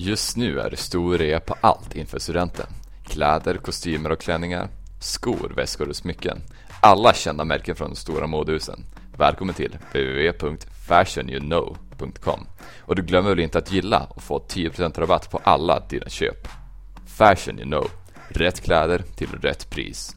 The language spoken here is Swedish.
Just nu är det stor rea på allt inför studenten. Kläder, kostymer och klänningar, skor, väskor och smycken. Alla kända märken från de stora modehusen. Välkommen till www.fashionyouknow.com Och du glömmer väl inte att gilla och få 10% rabatt på alla dina köp. Fashion you know. Rätt kläder till rätt pris.